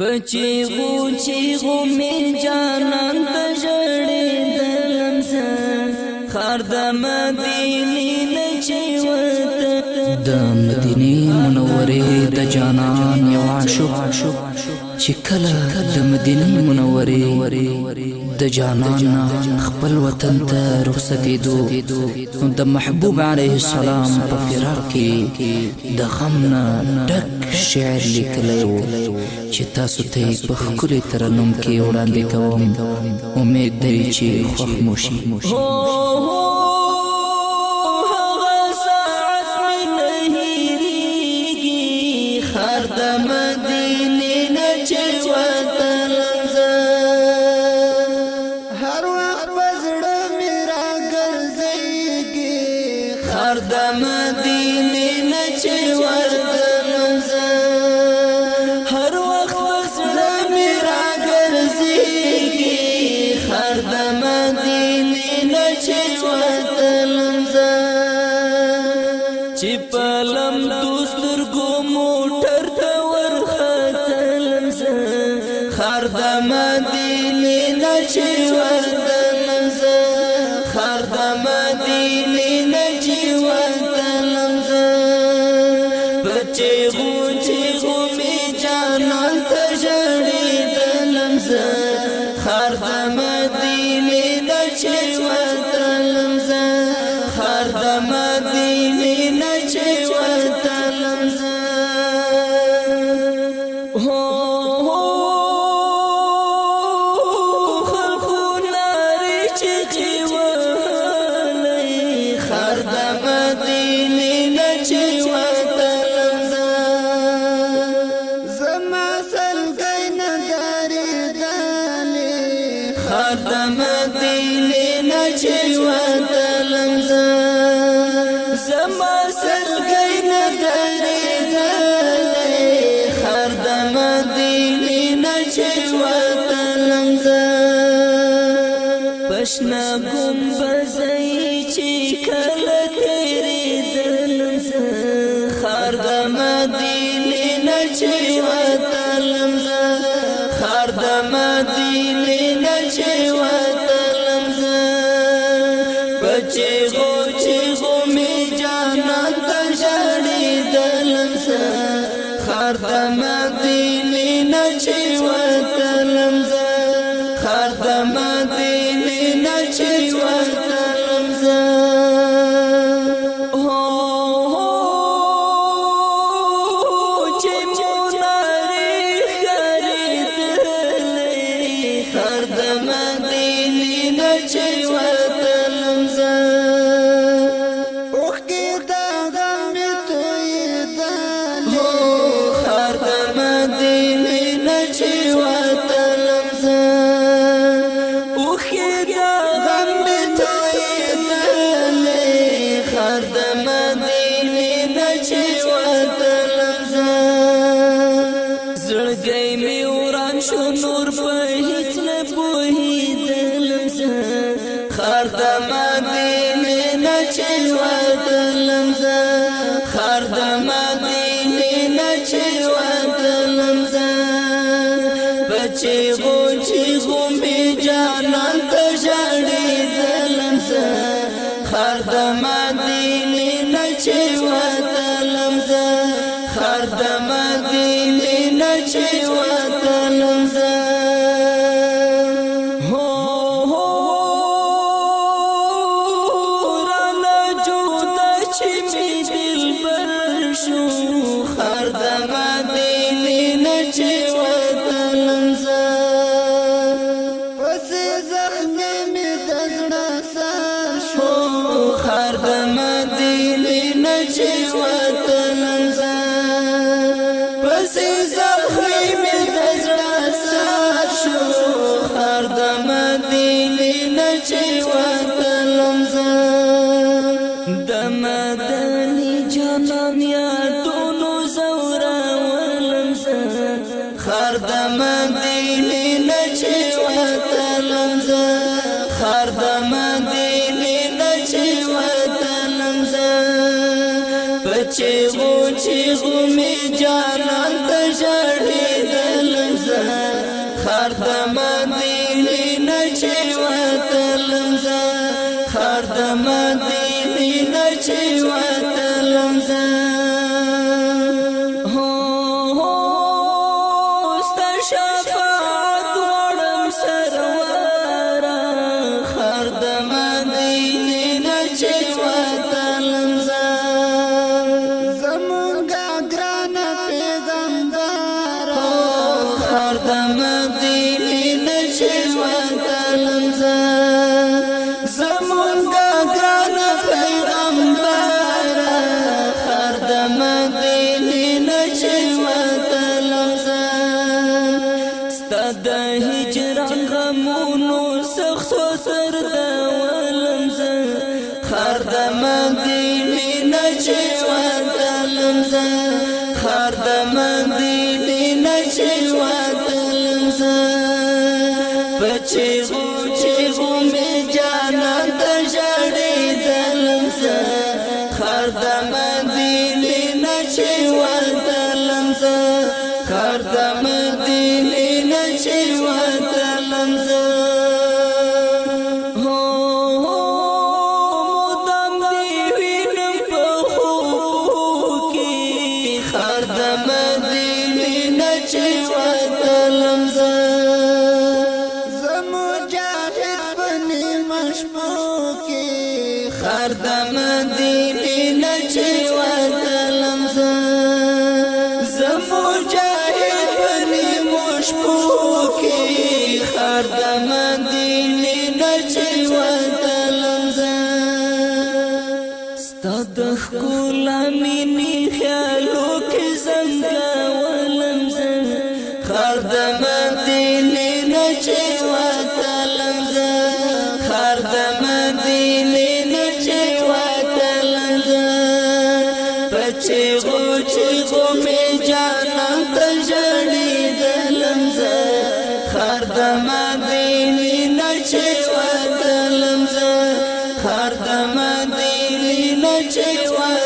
پچی غو چی غو من جانان تجړې دلمسه خار د مدینه د مدینه منوره د جانان یو عاشق چې کله د مدینه منوره د جانان خپل وطن ته رخصتې دو د محبوب علیه السلام په فراق کې د غمنا ډک شعر لیکلی و چې تاسو ته په ښکلي ترنم کې وړاندې کوم امید لري چې خوښ مو شي سحر د مدینه نه چوي چې وطن زه خر د مدینه نه چې وطن زه بچي زما سرګي نه درې دلې خر د مدینې نه چې وطنم ز پښنا ګمبزې چې کله تیرې دلم ز خر د مدینې نه چې وطنم ز خر د مدینې نه چې وطنم ز بچي چې وطن زه اوخ کې دا غم ته دل هو خر د مدینه چې وطن زه اوخ کې touching was خر د مدینه چې وطن زه غمونو سخت سر دا ولمزه خر د مدینه نه چې ودلمزه خر د مدینه نه چې ودلمزه بچي غو چې غو می جانا د جړې دلمزه خر د مدینه نه چې ودلمزه خر د مدینه نه چې ودلمزه مدینه چې وتلم زمو جاهد بني مشپو کې خر د مدینه چې وتلم ستد خلامي خیالو کې زنګ ولا خر د مدینې نه چې